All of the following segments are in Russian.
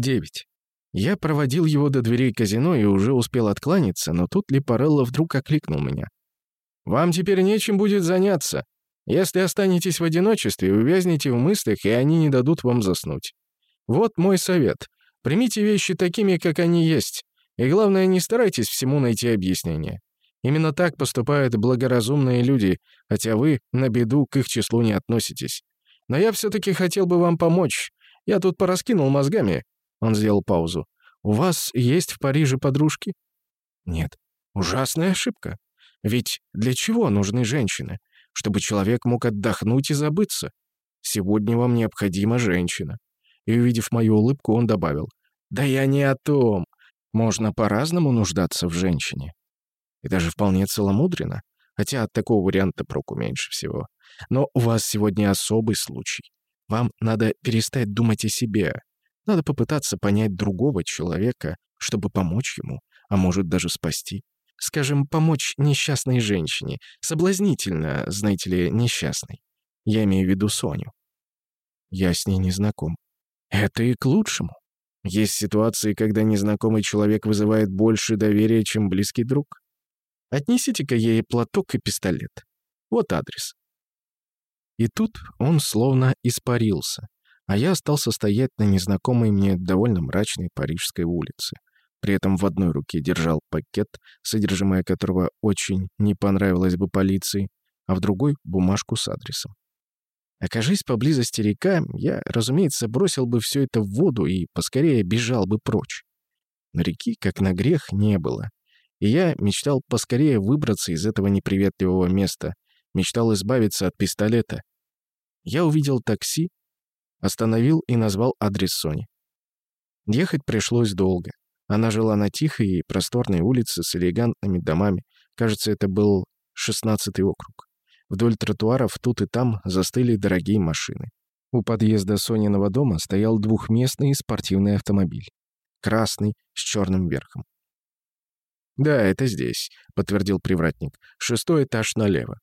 9. Я проводил его до дверей казино и уже успел откланяться, но тут Липарелло вдруг окликнул меня. «Вам теперь нечем будет заняться. Если останетесь в одиночестве, увязнете в мыслях, и они не дадут вам заснуть. Вот мой совет. Примите вещи такими, как они есть. И главное, не старайтесь всему найти объяснение. Именно так поступают благоразумные люди, хотя вы на беду к их числу не относитесь. Но я все-таки хотел бы вам помочь. Я тут пораскинул мозгами». Он сделал паузу. «У вас есть в Париже подружки?» «Нет. Ужасная ошибка. Ведь для чего нужны женщины? Чтобы человек мог отдохнуть и забыться. Сегодня вам необходима женщина». И, увидев мою улыбку, он добавил. «Да я не о том. Можно по-разному нуждаться в женщине. И даже вполне целомудренно. Хотя от такого варианта проку меньше всего. Но у вас сегодня особый случай. Вам надо перестать думать о себе. Надо попытаться понять другого человека, чтобы помочь ему, а может даже спасти. Скажем, помочь несчастной женщине. Соблазнительно, знаете ли, несчастной. Я имею в виду Соню. Я с ней не знаком. Это и к лучшему. Есть ситуации, когда незнакомый человек вызывает больше доверия, чем близкий друг. Отнесите-ка ей платок и пистолет. Вот адрес. И тут он словно испарился, а я остался стоять на незнакомой мне довольно мрачной парижской улице. При этом в одной руке держал пакет, содержимое которого очень не понравилось бы полиции, а в другой — бумажку с адресом. Окажись поблизости река, я, разумеется, бросил бы все это в воду и поскорее бежал бы прочь. Но реки, как на грех, не было. И я мечтал поскорее выбраться из этого неприветливого места, мечтал избавиться от пистолета. Я увидел такси, остановил и назвал адрес Сони. Ехать пришлось долго. Она жила на тихой и просторной улице с элегантными домами. Кажется, это был шестнадцатый округ. Вдоль тротуаров тут и там застыли дорогие машины. У подъезда Сониного дома стоял двухместный спортивный автомобиль. Красный, с черным верхом. «Да, это здесь», — подтвердил привратник. «Шестой этаж налево».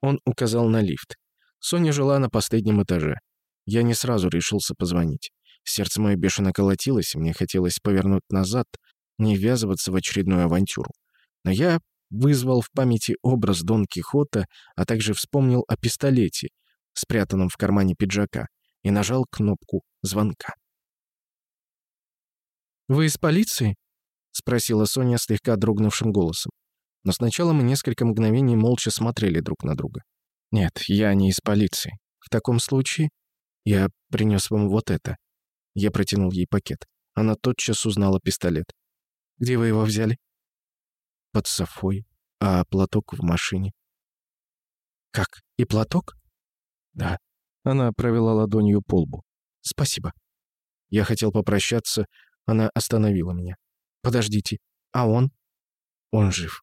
Он указал на лифт. Соня жила на последнем этаже. Я не сразу решился позвонить. Сердце мое бешено колотилось, и мне хотелось повернуть назад, не ввязываться в очередную авантюру. Но я вызвал в памяти образ Дон Кихота, а также вспомнил о пистолете, спрятанном в кармане пиджака, и нажал кнопку звонка. «Вы из полиции?» — спросила Соня слегка дрогнувшим голосом. Но сначала мы несколько мгновений молча смотрели друг на друга. «Нет, я не из полиции. В таком случае я принес вам вот это». Я протянул ей пакет. Она тотчас узнала пистолет. «Где вы его взяли?» «Под софой, а платок в машине». «Как, и платок?» «Да». Она провела ладонью по лбу. «Спасибо». Я хотел попрощаться, она остановила меня. «Подождите, а он?» «Он жив».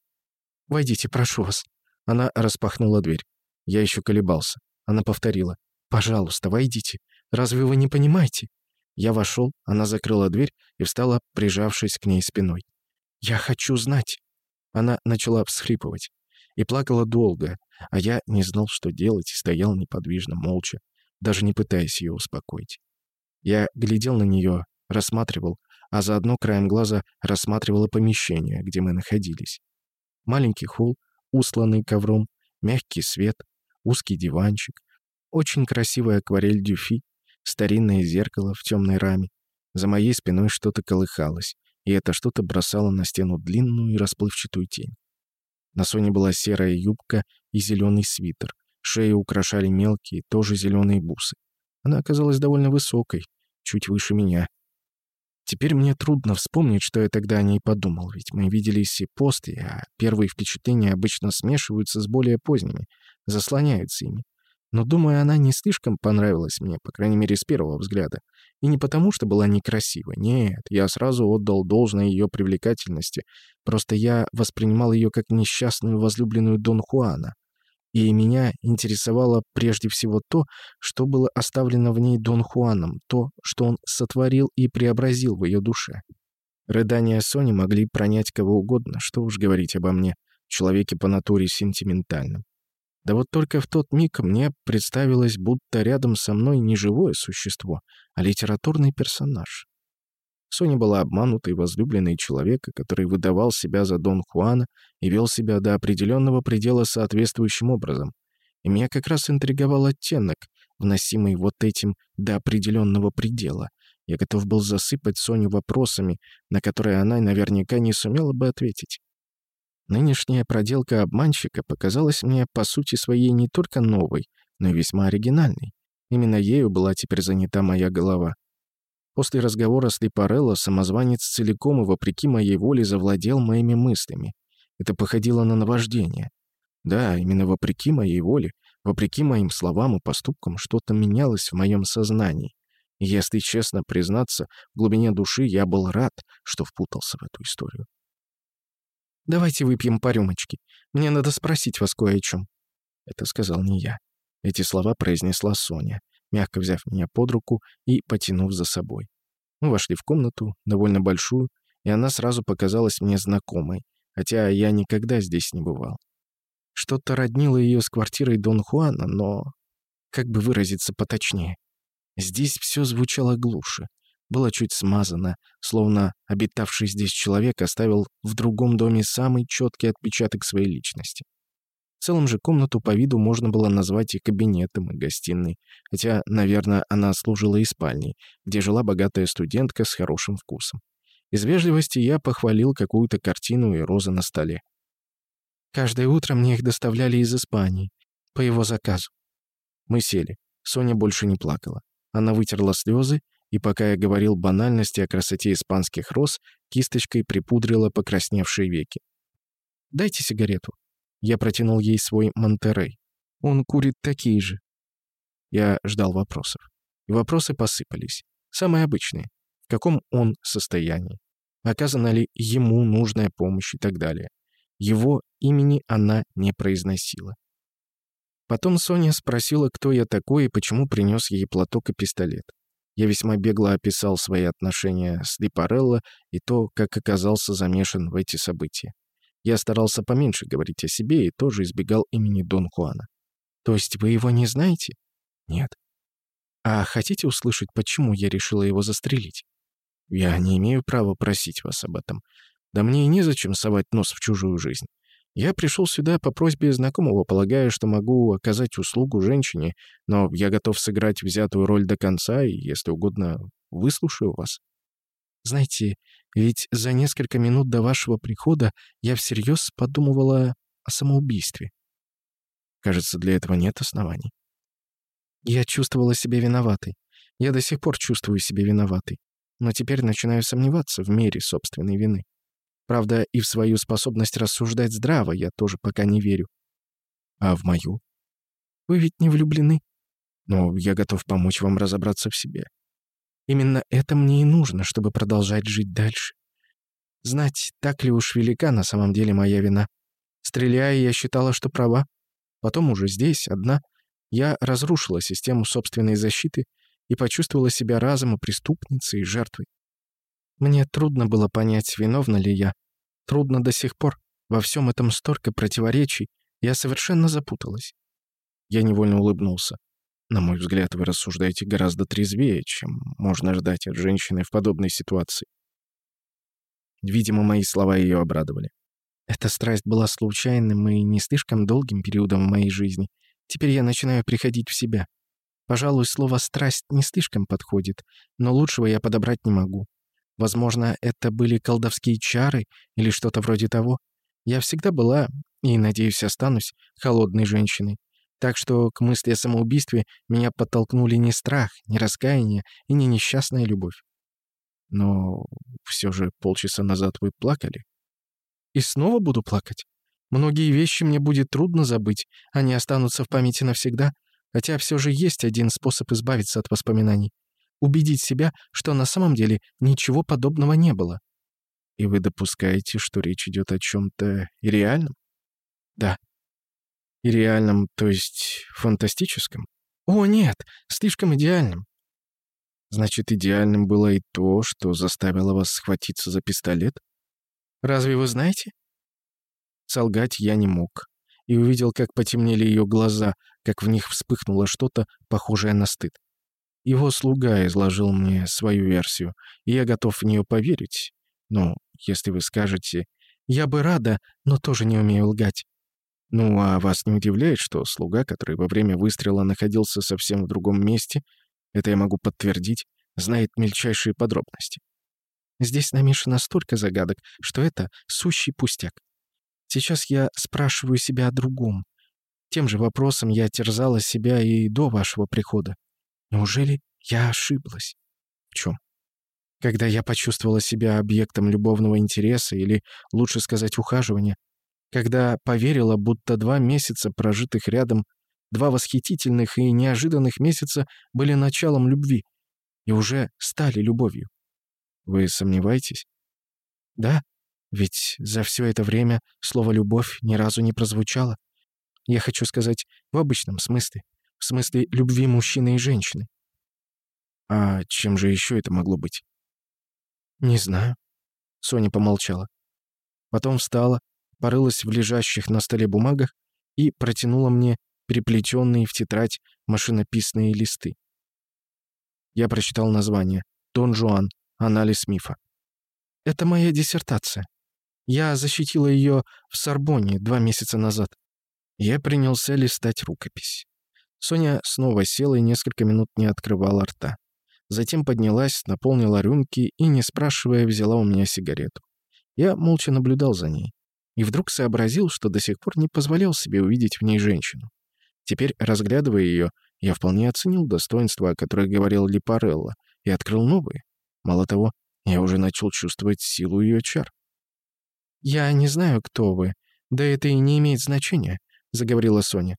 «Войдите, прошу вас». Она распахнула дверь. Я еще колебался. Она повторила. «Пожалуйста, войдите. Разве вы не понимаете?» Я вошел, она закрыла дверь и встала, прижавшись к ней спиной. «Я хочу знать». Она начала всхлипывать и плакала долго, а я не знал, что делать, и стоял неподвижно, молча, даже не пытаясь ее успокоить. Я глядел на нее, рассматривал, а заодно краем глаза рассматривала помещение, где мы находились. Маленький холл, усланный ковром, мягкий свет, узкий диванчик, очень красивая акварель Дюфи, старинное зеркало в темной раме. За моей спиной что-то колыхалось, и это что-то бросало на стену длинную и расплывчатую тень. На Соне была серая юбка и зеленый свитер. Шею украшали мелкие, тоже зеленые бусы. Она оказалась довольно высокой, чуть выше меня, Теперь мне трудно вспомнить, что я тогда о ней подумал, ведь мы виделись и после, а первые впечатления обычно смешиваются с более поздними, заслоняются ими. Но, думаю, она не слишком понравилась мне, по крайней мере, с первого взгляда. И не потому, что была некрасива. Нет, я сразу отдал должное ее привлекательности. Просто я воспринимал ее как несчастную возлюбленную Дон Хуана и меня интересовало прежде всего то, что было оставлено в ней Дон Хуаном, то, что он сотворил и преобразил в ее душе. Рыдания Сони могли пронять кого угодно, что уж говорить обо мне, человеке по натуре сентиментальном. Да вот только в тот миг мне представилось, будто рядом со мной не живое существо, а литературный персонаж. Соня была обманутой возлюбленной человека, который выдавал себя за Дон Хуана и вел себя до определенного предела соответствующим образом. И меня как раз интриговал оттенок, вносимый вот этим до определенного предела. Я готов был засыпать Соню вопросами, на которые она наверняка не сумела бы ответить. Нынешняя проделка обманщика показалась мне по сути своей не только новой, но и весьма оригинальной. Именно ею была теперь занята моя голова. После разговора с Липарелло самозванец целиком и вопреки моей воле завладел моими мыслями. Это походило на наваждение. Да, именно вопреки моей воле, вопреки моим словам и поступкам, что-то менялось в моем сознании. И если честно признаться, в глубине души я был рад, что впутался в эту историю. «Давайте выпьем по рюмочке. Мне надо спросить вас кое о чем». Это сказал не я. Эти слова произнесла Соня, мягко взяв меня под руку и потянув за собой. Мы вошли в комнату, довольно большую, и она сразу показалась мне знакомой, хотя я никогда здесь не бывал. Что-то роднило ее с квартирой Дон Хуана, но... Как бы выразиться поточнее? Здесь все звучало глуше. Было чуть смазано, словно обитавший здесь человек оставил в другом доме самый четкий отпечаток своей личности. В целом же комнату по виду можно было назвать и кабинетом, и гостиной, хотя, наверное, она служила и спальней, где жила богатая студентка с хорошим вкусом. Из вежливости я похвалил какую-то картину и розы на столе. Каждое утро мне их доставляли из Испании, по его заказу. Мы сели. Соня больше не плакала. Она вытерла слезы, и пока я говорил банальности о красоте испанских роз, кисточкой припудрила покрасневшие веки. «Дайте сигарету», я протянул ей свой Монтерей. Он курит такие же. Я ждал вопросов. И вопросы посыпались. Самые обычные. В каком он состоянии? Оказана ли ему нужная помощь и так далее. Его имени она не произносила. Потом Соня спросила, кто я такой и почему принес ей платок и пистолет. Я весьма бегло описал свои отношения с Липарелло и то, как оказался замешан в эти события. Я старался поменьше говорить о себе и тоже избегал имени Дон Хуана. То есть вы его не знаете? Нет. А хотите услышать, почему я решила его застрелить? Я не имею права просить вас об этом. Да мне и незачем совать нос в чужую жизнь. Я пришел сюда по просьбе знакомого, полагая, что могу оказать услугу женщине, но я готов сыграть взятую роль до конца и, если угодно, выслушаю вас. Знаете, ведь за несколько минут до вашего прихода я всерьез подумывала о самоубийстве. Кажется, для этого нет оснований. Я чувствовала себя виноватой. Я до сих пор чувствую себя виноватой. Но теперь начинаю сомневаться в мере собственной вины. Правда, и в свою способность рассуждать здраво я тоже пока не верю. А в мою? Вы ведь не влюблены. Но я готов помочь вам разобраться в себе. Именно это мне и нужно, чтобы продолжать жить дальше. Знать, так ли уж велика на самом деле моя вина. Стреляя, я считала, что права. Потом уже здесь, одна, я разрушила систему собственной защиты и почувствовала себя разом и преступницей, и жертвой. Мне трудно было понять, виновна ли я. Трудно до сих пор. Во всем этом столько противоречий. Я совершенно запуталась. Я невольно улыбнулся. На мой взгляд, вы рассуждаете гораздо трезвее, чем можно ждать от женщины в подобной ситуации. Видимо, мои слова ее обрадовали. Эта страсть была случайным и не слишком долгим периодом в моей жизни. Теперь я начинаю приходить в себя. Пожалуй, слово «страсть» не слишком подходит, но лучшего я подобрать не могу. Возможно, это были колдовские чары или что-то вроде того. Я всегда была, и, надеюсь, останусь, холодной женщиной. Так что к мысли о самоубийстве меня подтолкнули не страх, не раскаяние и не несчастная любовь. Но все же полчаса назад вы плакали. И снова буду плакать. Многие вещи мне будет трудно забыть, они останутся в памяти навсегда, хотя все же есть один способ избавиться от воспоминаний. Убедить себя, что на самом деле ничего подобного не было. И вы допускаете, что речь идет о чем-то реальном? Да, и реальном, то есть фантастическом? О, нет, слишком идеальным. Значит, идеальным было и то, что заставило вас схватиться за пистолет? Разве вы знаете? Солгать я не мог. И увидел, как потемнели ее глаза, как в них вспыхнуло что-то, похожее на стыд. Его слуга изложил мне свою версию, и я готов в нее поверить. Но если вы скажете «я бы рада, но тоже не умею лгать», ну, а вас не удивляет, что слуга, который во время выстрела находился совсем в другом месте, это я могу подтвердить, знает мельчайшие подробности? Здесь намешано столько загадок, что это сущий пустяк. Сейчас я спрашиваю себя о другом. Тем же вопросом я терзала себя и до вашего прихода. Неужели я ошиблась? В чем? Когда я почувствовала себя объектом любовного интереса или, лучше сказать, ухаживания, когда поверила, будто два месяца, прожитых рядом, два восхитительных и неожиданных месяца были началом любви и уже стали любовью. Вы сомневаетесь? Да, ведь за все это время слово «любовь» ни разу не прозвучало. Я хочу сказать в обычном смысле, в смысле любви мужчины и женщины. А чем же еще это могло быть? Не знаю. Соня помолчала. Потом встала, порылась в лежащих на столе бумагах и протянула мне переплетенные в тетрадь машинописные листы. Я прочитал название «Дон Жуан. Анализ мифа». Это моя диссертация. Я защитила ее в Сорбоне два месяца назад. Я принялся листать рукопись. Соня снова села и несколько минут не открывала рта. Затем поднялась, наполнила рюмки и, не спрашивая, взяла у меня сигарету. Я молча наблюдал за ней и вдруг сообразил, что до сих пор не позволял себе увидеть в ней женщину. Теперь, разглядывая ее, я вполне оценил достоинства, о которых говорил Липарелло, и открыл новые. Мало того, я уже начал чувствовать силу ее чар. «Я не знаю, кто вы, да это и не имеет значения», — заговорила Соня.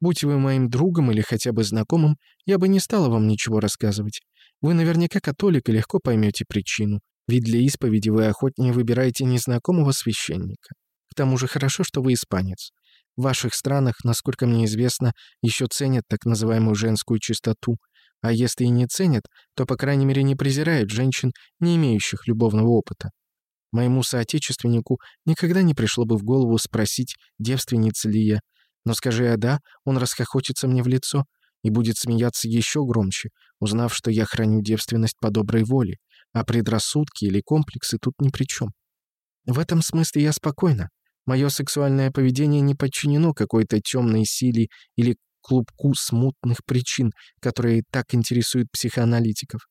«Будь вы моим другом или хотя бы знакомым, я бы не стала вам ничего рассказывать. Вы наверняка католик и легко поймете причину. Ведь для исповеди вы охотнее выбираете незнакомого священника. К тому же хорошо, что вы испанец. В ваших странах, насколько мне известно, еще ценят так называемую женскую чистоту. А если и не ценят, то, по крайней мере, не презирают женщин, не имеющих любовного опыта. Моему соотечественнику никогда не пришло бы в голову спросить, девственница ли я. Но скажи я «да», он расхохочется мне в лицо и будет смеяться еще громче, узнав, что я храню девственность по доброй воле, а предрассудки или комплексы тут ни при чем. В этом смысле я спокойна. Мое сексуальное поведение не подчинено какой-то темной силе или клубку смутных причин, которые так интересуют психоаналитиков.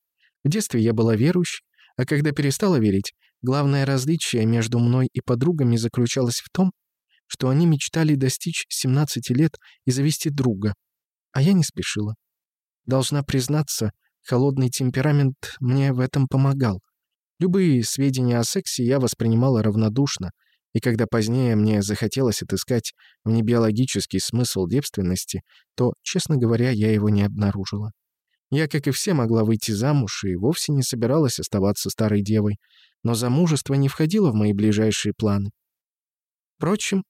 В детстве я была верующей, а когда перестала верить, главное различие между мной и подругами заключалось в том, что они мечтали достичь 17 лет и завести друга, а я не спешила. Должна признаться, Холодный темперамент мне в этом помогал. Любые сведения о сексе я воспринимала равнодушно, и когда позднее мне захотелось отыскать внебиологический смысл девственности, то, честно говоря, я его не обнаружила. Я, как и все, могла выйти замуж и вовсе не собиралась оставаться старой девой, но замужество не входило в мои ближайшие планы. Впрочем,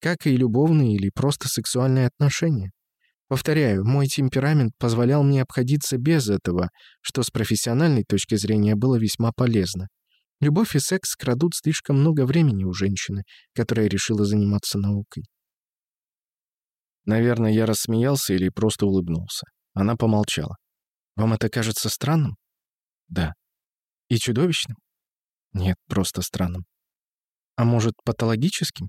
как и любовные или просто сексуальные отношения. Повторяю, мой темперамент позволял мне обходиться без этого, что с профессиональной точки зрения было весьма полезно. Любовь и секс крадут слишком много времени у женщины, которая решила заниматься наукой. Наверное, я рассмеялся или просто улыбнулся. Она помолчала. «Вам это кажется странным?» «Да». «И чудовищным?» «Нет, просто странным». «А может, патологическим?»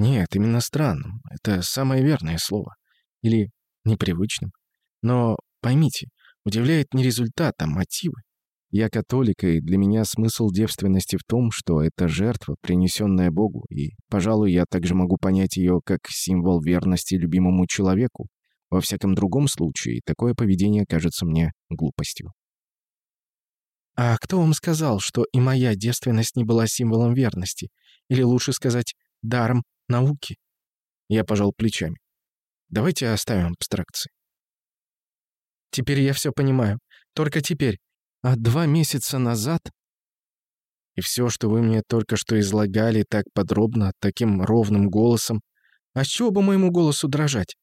«Нет, именно странным. Это самое верное слово. Или непривычным. Но поймите, удивляет не результат, а мотивы. Я католик, и для меня смысл девственности в том, что это жертва, принесенная Богу, и, пожалуй, я также могу понять ее как символ верности любимому человеку. Во всяком другом случае, такое поведение кажется мне глупостью. А кто вам сказал, что и моя девственность не была символом верности? Или лучше сказать, даром науки? Я пожал плечами. Давайте оставим абстракции. Теперь я все понимаю. Только теперь. А два месяца назад... И все, что вы мне только что излагали так подробно, таким ровным голосом... А с чего бы моему голосу дрожать?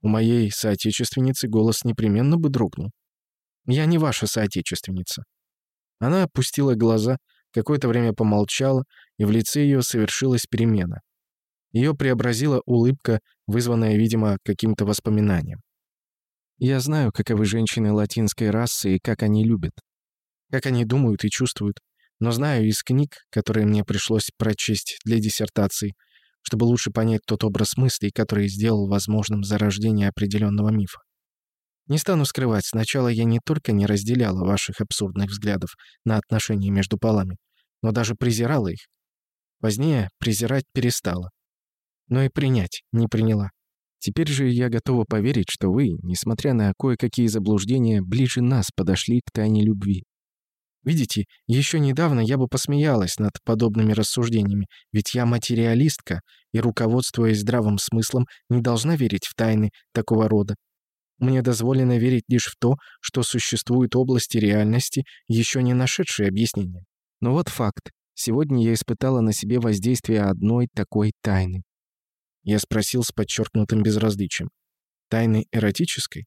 У моей соотечественницы голос непременно бы дрогнул. Я не ваша соотечественница. Она опустила глаза, какое-то время помолчала, и в лице ее совершилась перемена. Ее преобразила улыбка, вызванная, видимо, каким-то воспоминанием. Я знаю, каковы женщины латинской расы и как они любят. Как они думают и чувствуют. Но знаю из книг, которые мне пришлось прочесть для диссертации, чтобы лучше понять тот образ мыслей, который сделал возможным зарождение определенного мифа. Не стану скрывать, сначала я не только не разделяла ваших абсурдных взглядов на отношения между полами, но даже презирала их. Позднее презирать перестала. Но и принять не приняла. Теперь же я готова поверить, что вы, несмотря на кое-какие заблуждения, ближе нас подошли к тайне любви. Видите, еще недавно я бы посмеялась над подобными рассуждениями, ведь я материалистка и, руководствуясь здравым смыслом, не должна верить в тайны такого рода. Мне дозволено верить лишь в то, что существуют области реальности, еще не нашедшие объяснения. Но вот факт. Сегодня я испытала на себе воздействие одной такой тайны. Я спросил с подчеркнутым безразличием. Тайны эротической?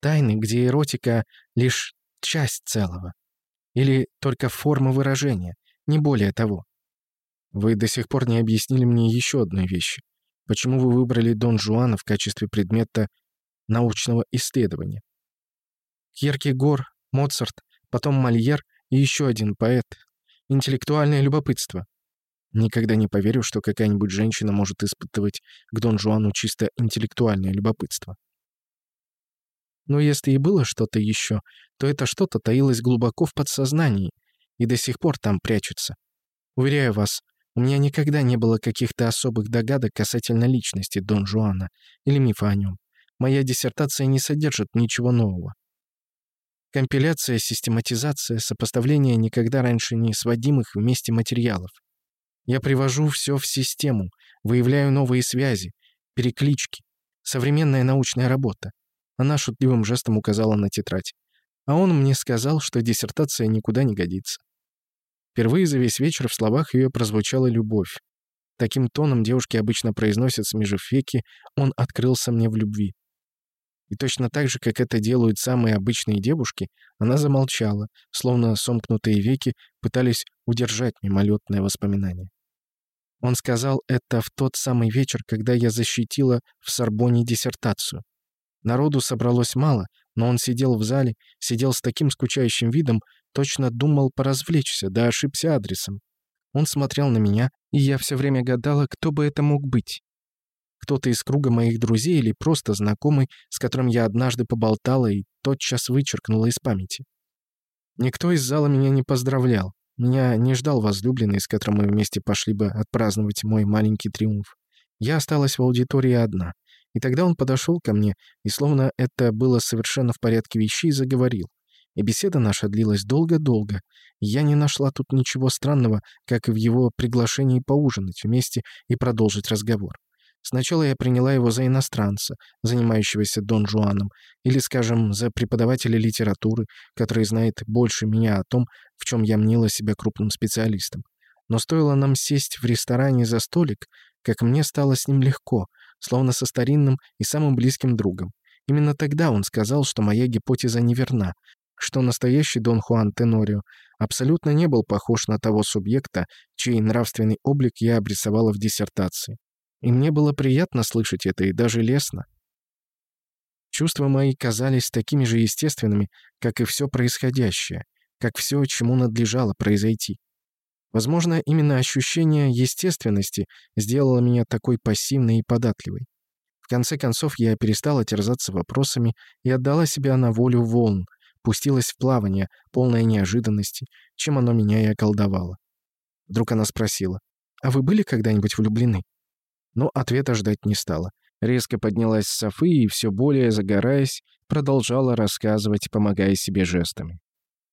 Тайны, где эротика — лишь часть целого. Или только форма выражения, не более того. Вы до сих пор не объяснили мне еще одной вещи. Почему вы выбрали Дон Жуана в качестве предмета научного исследования. Кьеркегор, Моцарт, потом Мольер и еще один поэт. Интеллектуальное любопытство. Никогда не поверю, что какая-нибудь женщина может испытывать к Дон Жуану чисто интеллектуальное любопытство. Но если и было что-то еще, то это что-то таилось глубоко в подсознании и до сих пор там прячется. Уверяю вас, у меня никогда не было каких-то особых догадок касательно личности Дон Жуана или мифа о нем. Моя диссертация не содержит ничего нового. Компиляция, систематизация, сопоставление никогда раньше не сводимых вместе материалов. Я привожу все в систему, выявляю новые связи, переклички. Современная научная работа. Она шутливым жестом указала на тетрадь. А он мне сказал, что диссертация никуда не годится. Впервые за весь вечер в словах ее прозвучала любовь. Таким тоном девушки обычно произносят, смежив веки, «он открылся мне в любви». И точно так же, как это делают самые обычные девушки, она замолчала, словно сомкнутые веки пытались удержать мимолетное воспоминание. Он сказал это в тот самый вечер, когда я защитила в Сорбоне диссертацию. Народу собралось мало, но он сидел в зале, сидел с таким скучающим видом, точно думал поразвлечься, да ошибся адресом. Он смотрел на меня, и я все время гадала, кто бы это мог быть кто-то из круга моих друзей или просто знакомый, с которым я однажды поболтала и тотчас вычеркнула из памяти. Никто из зала меня не поздравлял. Меня не ждал возлюбленный, с которым мы вместе пошли бы отпраздновать мой маленький триумф. Я осталась в аудитории одна. И тогда он подошел ко мне, и словно это было совершенно в порядке вещей, заговорил. И беседа наша длилась долго-долго. Я не нашла тут ничего странного, как и в его приглашении поужинать вместе и продолжить разговор. Сначала я приняла его за иностранца, занимающегося Дон Жуаном, или, скажем, за преподавателя литературы, который знает больше меня о том, в чем я мнила себя крупным специалистом. Но стоило нам сесть в ресторане за столик, как мне стало с ним легко, словно со старинным и самым близким другом. Именно тогда он сказал, что моя гипотеза неверна, что настоящий Дон Хуан Тенорио абсолютно не был похож на того субъекта, чей нравственный облик я обрисовала в диссертации. И мне было приятно слышать это и даже лестно. Чувства мои казались такими же естественными, как и все происходящее, как все, чему надлежало произойти. Возможно, именно ощущение естественности сделало меня такой пассивной и податливой. В конце концов, я перестала терзаться вопросами и отдала себя на волю волн, пустилась в плавание, полное неожиданности, чем оно меня и околдовало. Вдруг она спросила, «А вы были когда-нибудь влюблены?» Но ответа ждать не стала. Резко поднялась софы и, все более загораясь, продолжала рассказывать, помогая себе жестами.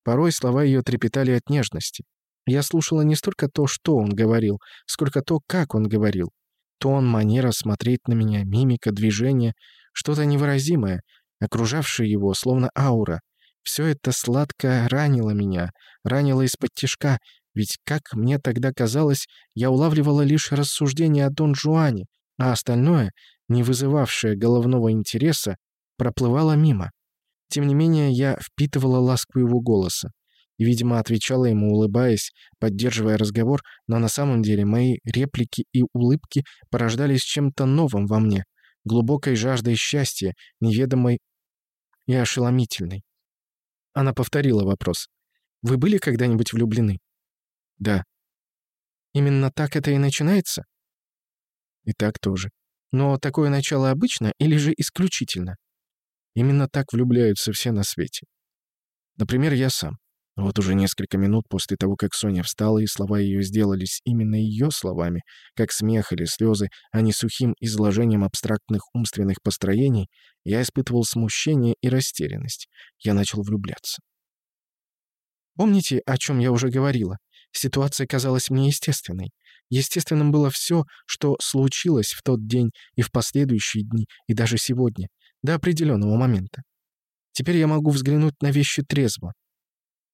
Порой слова ее трепетали от нежности. Я слушала не столько то, что он говорил, сколько то, как он говорил. Тон, манера смотреть на меня, мимика, движение, что-то невыразимое, окружавшее его, словно аура. Все это сладко ранило меня, ранило из-под тишка, ведь, как мне тогда казалось, я улавливала лишь рассуждения о Дон Жуане, а остальное, не вызывавшее головного интереса, проплывало мимо. Тем не менее, я впитывала ласку его голоса и, видимо, отвечала ему, улыбаясь, поддерживая разговор, но на самом деле мои реплики и улыбки порождались чем-то новым во мне, глубокой жаждой счастья, неведомой и ошеломительной. Она повторила вопрос. «Вы были когда-нибудь влюблены?» «Да». «Именно так это и начинается?» «И так тоже. Но такое начало обычно или же исключительно?» «Именно так влюбляются все на свете. Например, я сам. Вот уже несколько минут после того, как Соня встала, и слова ее сделались именно ее словами, как смех или слезы, а не сухим изложением абстрактных умственных построений, я испытывал смущение и растерянность. Я начал влюбляться. Помните, о чем я уже говорила? Ситуация казалась мне естественной. Естественным было все, что случилось в тот день и в последующие дни, и даже сегодня, до определенного момента. Теперь я могу взглянуть на вещи трезво,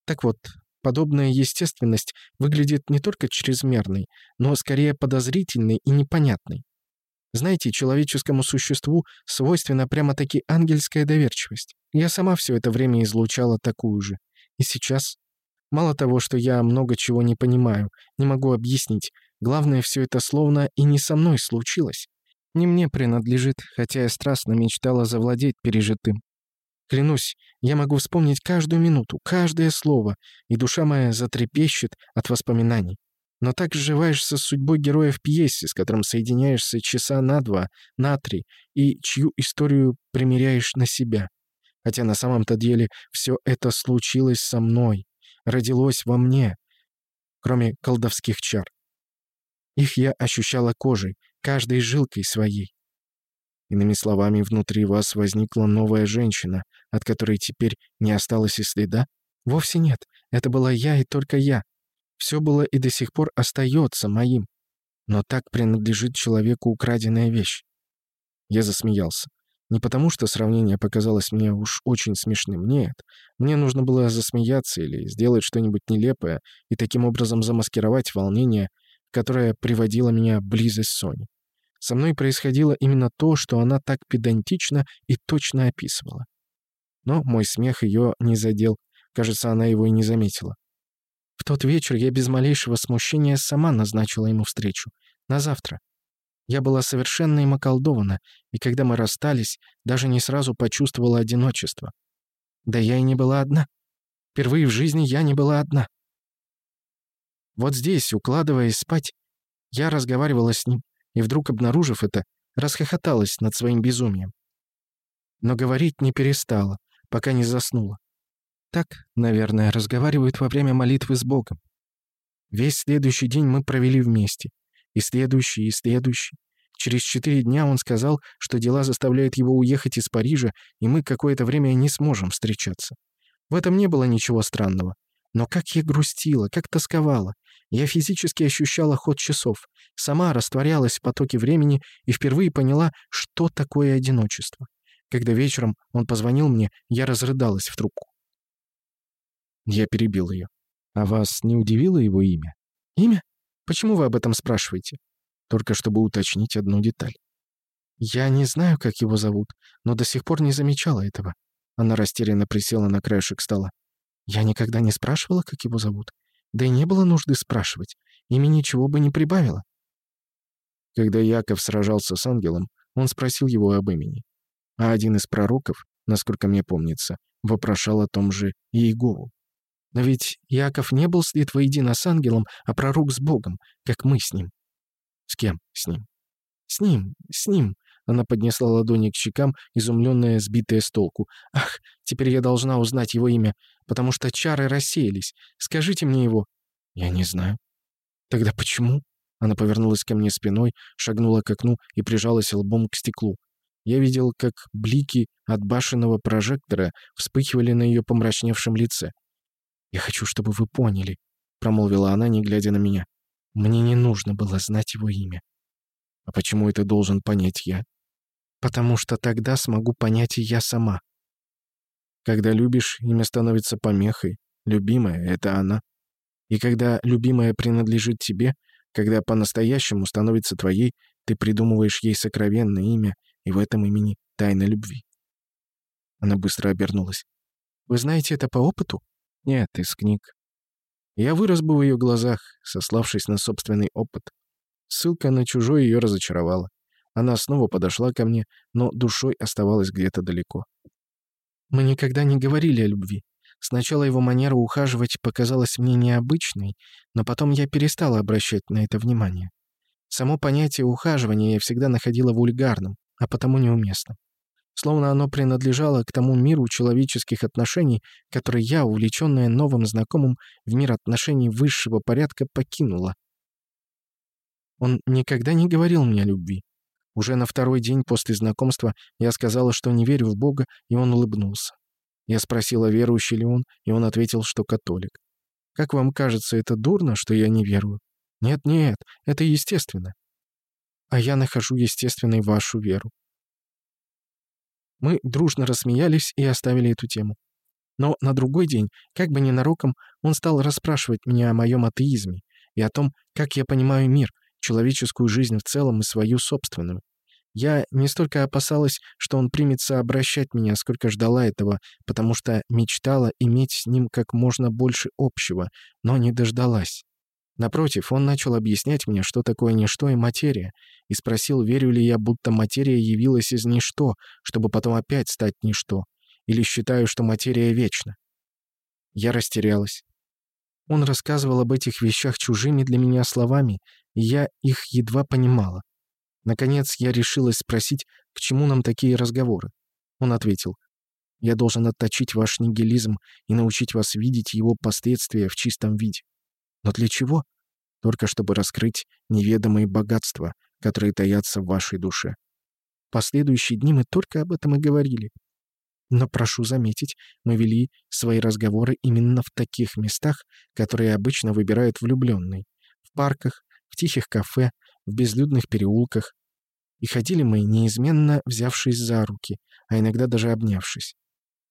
так вот, подобная естественность выглядит не только чрезмерной, но скорее подозрительной и непонятной. Знаете, человеческому существу свойственна прямо-таки ангельская доверчивость. Я сама все это время излучала такую же. И сейчас... Мало того, что я много чего не понимаю, не могу объяснить, главное, все это словно и не со мной случилось. Не мне принадлежит, хотя я страстно мечтала завладеть пережитым. Клянусь, я могу вспомнить каждую минуту, каждое слово, и душа моя затрепещет от воспоминаний. Но так сживаешься с судьбой героя в пьесе, с которым соединяешься часа на два, на три, и чью историю примеряешь на себя. Хотя на самом-то деле все это случилось со мной, родилось во мне, кроме колдовских чар. Их я ощущала кожей, каждой жилкой своей. Иными словами, внутри вас возникла новая женщина, от которой теперь не осталось и следа? Вовсе нет. Это была я и только я. Все было и до сих пор остается моим. Но так принадлежит человеку украденная вещь. Я засмеялся. Не потому, что сравнение показалось мне уж очень смешным, нет. Мне нужно было засмеяться или сделать что-нибудь нелепое и таким образом замаскировать волнение, которое приводило меня близость Сони. Со мной происходило именно то, что она так педантично и точно описывала. Но мой смех ее не задел. Кажется, она его и не заметила. В тот вечер я без малейшего смущения сама назначила ему встречу. На завтра. Я была совершенно им околдована, и когда мы расстались, даже не сразу почувствовала одиночество. Да я и не была одна. Впервые в жизни я не была одна. Вот здесь, укладываясь спать, я разговаривала с ним, и вдруг, обнаружив это, расхохоталась над своим безумием. Но говорить не перестала, пока не заснула. Так, наверное, разговаривают во время молитвы с Богом. Весь следующий день мы провели вместе. И следующий, и следующий. Через четыре дня он сказал, что дела заставляют его уехать из Парижа, и мы какое-то время не сможем встречаться. В этом не было ничего странного. Но как я грустила, как тосковала. Я физически ощущала ход часов, сама растворялась в потоке времени и впервые поняла, что такое одиночество. Когда вечером он позвонил мне, я разрыдалась в трубку. Я перебил ее. «А вас не удивило его имя?» «Имя? Почему вы об этом спрашиваете?» «Только чтобы уточнить одну деталь». «Я не знаю, как его зовут, но до сих пор не замечала этого». Она растерянно присела на краешек стола. «Я никогда не спрашивала, как его зовут. Да и не было нужды спрашивать. Ими ничего бы не прибавило. Когда Яков сражался с ангелом, он спросил его об имени. А один из пророков, насколько мне помнится, вопрошал о том же Иегову. Но ведь Яков не был слит воедино с ангелом, а пророк с Богом, как мы с ним. С кем с ним? С ним, с ним. Она поднесла ладони к щекам, изумленная, сбитая с толку. «Ах, теперь я должна узнать его имя потому что чары рассеялись. Скажите мне его». «Я не знаю». «Тогда почему?» Она повернулась ко мне спиной, шагнула к окну и прижалась лбом к стеклу. Я видел, как блики от башенного прожектора вспыхивали на ее помрачневшем лице. «Я хочу, чтобы вы поняли», — промолвила она, не глядя на меня. «Мне не нужно было знать его имя». «А почему это должен понять я?» «Потому что тогда смогу понять и я сама», когда любишь, имя становится помехой. Любимая — это она. И когда любимая принадлежит тебе, когда по-настоящему становится твоей, ты придумываешь ей сокровенное имя, и в этом имени тайна любви. Она быстро обернулась. «Вы знаете это по опыту?» «Нет, из книг». Я вырос бы в ее глазах, сославшись на собственный опыт. Ссылка на чужой ее разочаровала. Она снова подошла ко мне, но душой оставалась где-то далеко. Мы никогда не говорили о любви. Сначала его манера ухаживать показалась мне необычной, но потом я перестала обращать на это внимание. Само понятие ухаживания я всегда находила вульгарным, а потому неуместным. Словно оно принадлежало к тому миру человеческих отношений, который я, увлеченная новым знакомым в мир отношений высшего порядка, покинула. Он никогда не говорил мне о любви. Уже на второй день после знакомства я сказала, что не верю в Бога, и он улыбнулся. Я спросила, верующий ли он, и он ответил, что католик. «Как вам кажется, это дурно, что я не верую?» «Нет-нет, это естественно». «А я нахожу естественной вашу веру». Мы дружно рассмеялись и оставили эту тему. Но на другой день, как бы ненароком, он стал расспрашивать меня о моем атеизме и о том, как я понимаю мир, человеческую жизнь в целом и свою собственную. Я не столько опасалась, что он примется обращать меня, сколько ждала этого, потому что мечтала иметь с ним как можно больше общего, но не дождалась. Напротив, он начал объяснять мне, что такое ничто и материя, и спросил, верю ли я, будто материя явилась из ничто, чтобы потом опять стать ничто, или считаю, что материя вечна. Я растерялась. Он рассказывал об этих вещах чужими для меня словами, и я их едва понимала. Наконец я решилась спросить, к чему нам такие разговоры. Он ответил, «Я должен отточить ваш нигилизм и научить вас видеть его последствия в чистом виде». «Но для чего?» «Только чтобы раскрыть неведомые богатства, которые таятся в вашей душе». Последующие дни мы только об этом и говорили. Но, прошу заметить, мы вели свои разговоры именно в таких местах, которые обычно выбирают влюбленные. В парках, в тихих кафе, в безлюдных переулках. И ходили мы, неизменно взявшись за руки, а иногда даже обнявшись.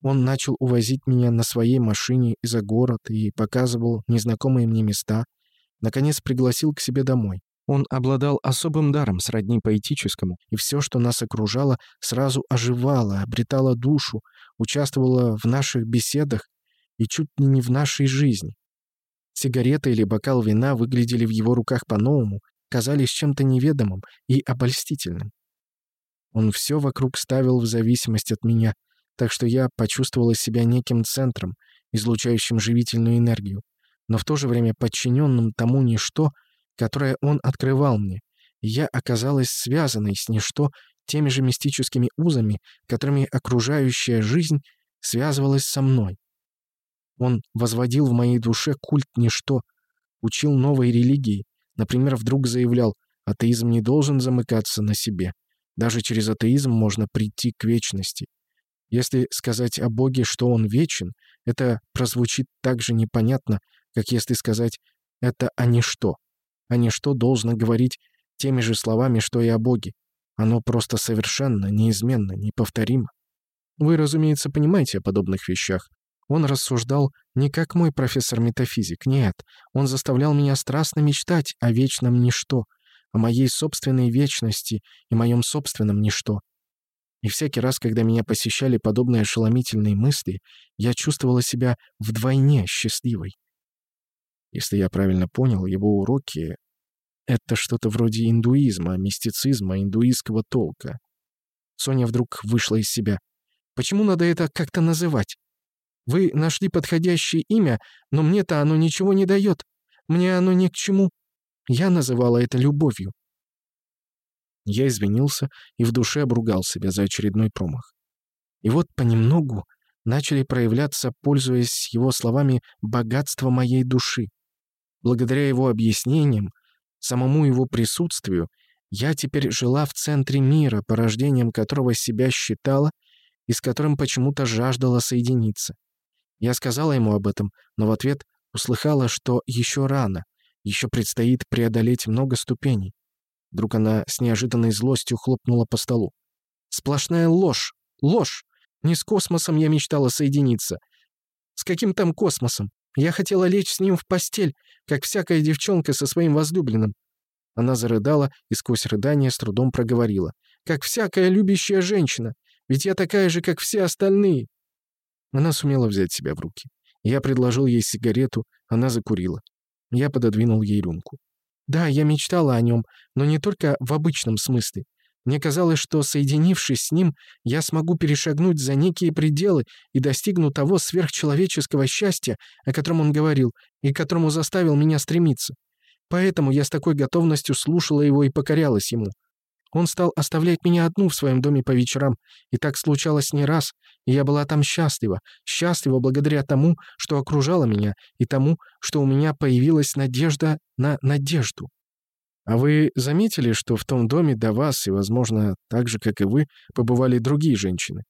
Он начал увозить меня на своей машине за город и показывал незнакомые мне места. Наконец пригласил к себе домой. Он обладал особым даром, сродни поэтическому, и все, что нас окружало, сразу оживало, обретало душу, участвовало в наших беседах и чуть ли не в нашей жизни. Сигарета или бокал вина выглядели в его руках по-новому, казались чем-то неведомым и обольстительным. Он все вокруг ставил в зависимость от меня, так что я почувствовала себя неким центром, излучающим живительную энергию, но в то же время подчиненным тому ничто, которое он открывал мне, и я оказалась связанной с ничто теми же мистическими узами, которыми окружающая жизнь связывалась со мной. Он возводил в моей душе культ ничто, учил новой религии, например, вдруг заявлял, атеизм не должен замыкаться на себе. Даже через атеизм можно прийти к вечности. Если сказать о Боге, что Он вечен, это прозвучит так же непонятно, как если сказать «это а ничто». А ничто должно говорить теми же словами, что и о Боге. Оно просто совершенно, неизменно, неповторимо. Вы, разумеется, понимаете о подобных вещах. Он рассуждал не как мой профессор-метафизик, нет. Он заставлял меня страстно мечтать о вечном ничто, о моей собственной вечности и моем собственном ничто. И всякий раз, когда меня посещали подобные ошеломительные мысли, я чувствовала себя вдвойне счастливой. Если я правильно понял, его уроки — это что-то вроде индуизма, мистицизма, индуистского толка. Соня вдруг вышла из себя. «Почему надо это как-то называть? Вы нашли подходящее имя, но мне-то оно ничего не дает. Мне оно ни к чему. Я называла это любовью». Я извинился и в душе обругал себя за очередной промах. И вот понемногу начали проявляться, пользуясь его словами, богатство моей души. Благодаря его объяснениям, самому его присутствию, я теперь жила в центре мира, порождением которого себя считала и с которым почему-то жаждала соединиться. Я сказала ему об этом, но в ответ услыхала, что еще рано, еще предстоит преодолеть много ступеней. Вдруг она с неожиданной злостью хлопнула по столу. «Сплошная ложь! Ложь! Не с космосом я мечтала соединиться. С каким там космосом? Я хотела лечь с ним в постель, как всякая девчонка со своим возлюбленным». Она зарыдала и сквозь рыдание с трудом проговорила. «Как всякая любящая женщина. Ведь я такая же, как все остальные. Она сумела взять себя в руки. Я предложил ей сигарету, она закурила. Я пододвинул ей рюмку. Да, я мечтала о нем, но не только в обычном смысле. Мне казалось, что, соединившись с ним, я смогу перешагнуть за некие пределы и достигну того сверхчеловеческого счастья, о котором он говорил, и которому заставил меня стремиться. Поэтому я с такой готовностью слушала его и покорялась ему. Он стал оставлять меня одну в своем доме по вечерам, и так случалось не раз, и я была там счастлива, счастлива благодаря тому, что окружало меня, и тому, что у меня появилась надежда на надежду. А вы заметили, что в том доме до вас и, возможно, так же, как и вы, побывали другие женщины?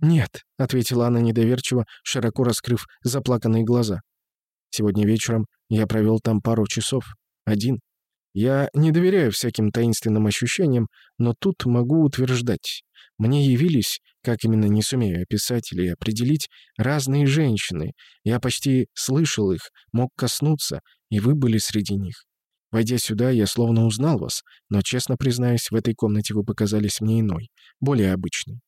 «Нет», — ответила она недоверчиво, широко раскрыв заплаканные глаза. «Сегодня вечером я провел там пару часов. Один. Я не доверяю всяким таинственным ощущениям, но тут могу утверждать. Мне явились, как именно не сумею описать или определить, разные женщины. Я почти слышал их, мог коснуться, и вы были среди них. Войдя сюда, я словно узнал вас, но, честно признаюсь, в этой комнате вы показались мне иной, более обычной.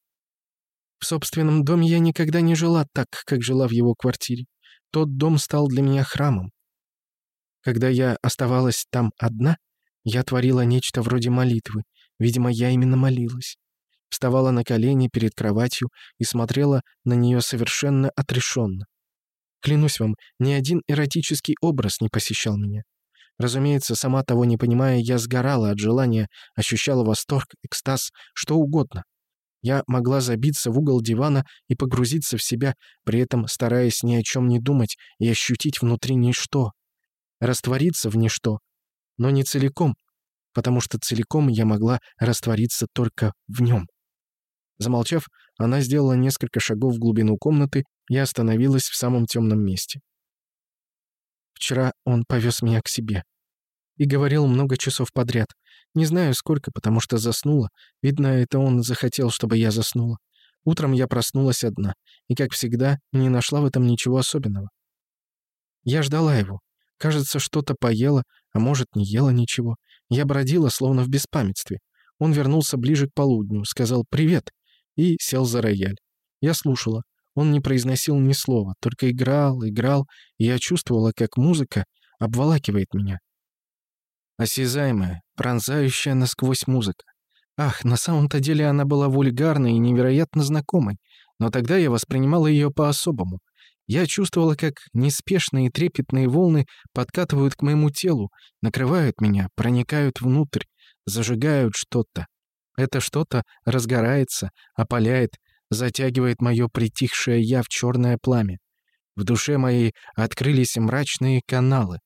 В собственном доме я никогда не жила так, как жила в его квартире. Тот дом стал для меня храмом. Когда я оставалась там одна, я творила нечто вроде молитвы. Видимо, я именно молилась. Вставала на колени перед кроватью и смотрела на нее совершенно отрешенно. Клянусь вам, ни один эротический образ не посещал меня. Разумеется, сама того не понимая, я сгорала от желания, ощущала восторг, экстаз, что угодно. Я могла забиться в угол дивана и погрузиться в себя, при этом стараясь ни о чем не думать и ощутить внутри ничто. Раствориться в ничто, но не целиком, потому что целиком я могла раствориться только в нем. Замолчав, она сделала несколько шагов в глубину комнаты и остановилась в самом темном месте. Вчера он повез меня к себе. И говорил много часов подряд. Не знаю сколько, потому что заснула. Видно, это он захотел, чтобы я заснула. Утром я проснулась одна, и, как всегда, не нашла в этом ничего особенного. Я ждала его. Кажется, что-то поела, а может, не ела ничего. Я бродила, словно в беспамятстве. Он вернулся ближе к полудню, сказал «привет» и сел за рояль. Я слушала. Он не произносил ни слова, только играл, играл, и я чувствовала, как музыка обволакивает меня. Осязаемая, пронзающая насквозь музыка. Ах, на самом-то деле она была вульгарной и невероятно знакомой, но тогда я воспринимала ее по-особому. Я чувствовала, как неспешные трепетные волны подкатывают к моему телу, накрывают меня, проникают внутрь, зажигают что-то. Это что-то разгорается, опаляет, затягивает мое притихшее «я» в черное пламя. В душе моей открылись мрачные каналы.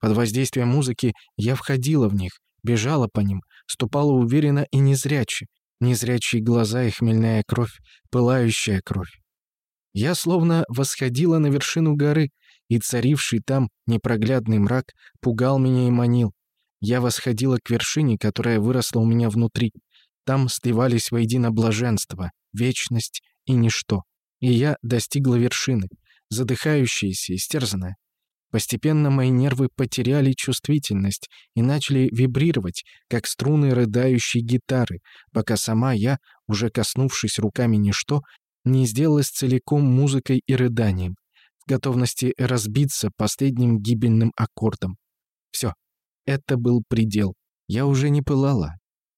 Под воздействием музыки я входила в них, бежала по ним, ступала уверенно и незряче. Незрячие глаза и хмельная кровь, пылающая кровь. Я словно восходила на вершину горы, и царивший там непроглядный мрак пугал меня и манил. Я восходила к вершине, которая выросла у меня внутри. Там сливались воедино блаженство, вечность и ничто. И я достигла вершины, задыхающаяся, истерзанная. Постепенно мои нервы потеряли чувствительность и начали вибрировать, как струны рыдающей гитары, пока сама я, уже коснувшись руками ничто, не сделалась целиком музыкой и рыданием, в готовности разбиться последним гибельным аккордом. Все, это был предел. Я уже не пылала,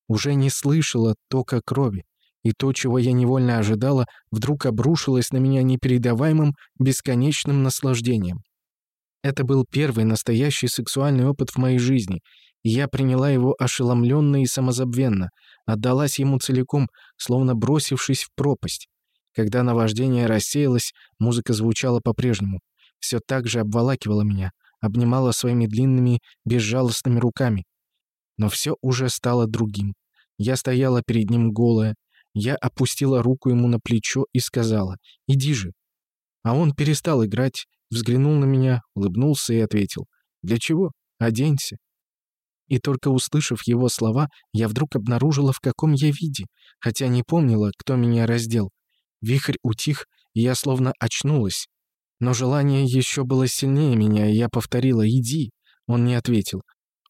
уже не слышала тока крови, и то, чего я невольно ожидала, вдруг обрушилось на меня непередаваемым, бесконечным наслаждением. Это был первый настоящий сексуальный опыт в моей жизни, и я приняла его ошеломленно и самозабвенно, отдалась ему целиком, словно бросившись в пропасть. Когда наваждение рассеялось, музыка звучала по-прежнему. Все так же обволакивала меня, обнимала своими длинными, безжалостными руками. Но все уже стало другим. Я стояла перед ним голая, я опустила руку ему на плечо и сказала «Иди же». А он перестал играть, взглянул на меня, улыбнулся и ответил «Для чего? Оденься». И только услышав его слова, я вдруг обнаружила, в каком я виде, хотя не помнила, кто меня раздел. Вихрь утих, и я словно очнулась. Но желание еще было сильнее меня, и я повторила «Иди». Он не ответил.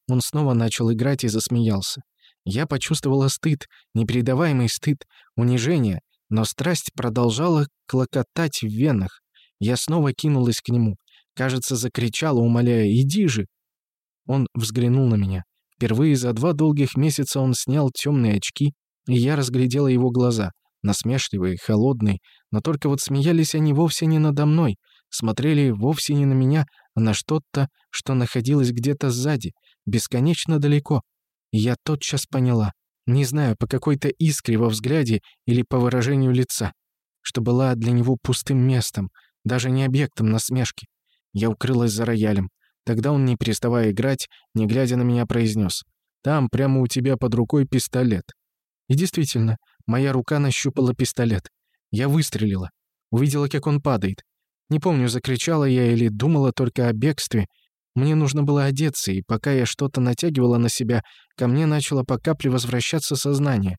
Он снова начал играть и засмеялся. Я почувствовала стыд, непередаваемый стыд, унижение, но страсть продолжала клокотать в венах. Я снова кинулась к нему. Кажется, закричала, умоляя «Иди же!». Он взглянул на меня. Впервые за два долгих месяца он снял темные очки, и я разглядела его глаза, насмешливые, холодные, но только вот смеялись они вовсе не надо мной, смотрели вовсе не на меня, а на что-то, что находилось где-то сзади, бесконечно далеко. И я тотчас поняла, не знаю, по какой-то искре во взгляде или по выражению лица, что была для него пустым местом, даже не объектом насмешки. Я укрылась за роялем. Тогда он, не переставая играть, не глядя на меня, произнес. «Там, прямо у тебя под рукой пистолет». И действительно, моя рука нащупала пистолет. Я выстрелила. Увидела, как он падает. Не помню, закричала я или думала только о бегстве. Мне нужно было одеться, и пока я что-то натягивала на себя, ко мне начало по капле возвращаться сознание.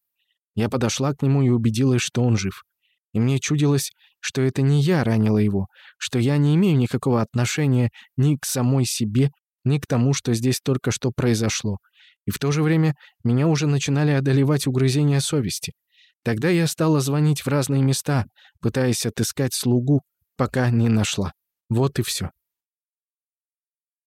Я подошла к нему и убедилась, что он жив. И мне чудилось, что это не я ранила его, что я не имею никакого отношения ни к самой себе, ни к тому, что здесь только что произошло. И в то же время меня уже начинали одолевать угрызения совести. Тогда я стала звонить в разные места, пытаясь отыскать слугу, пока не нашла. Вот и все.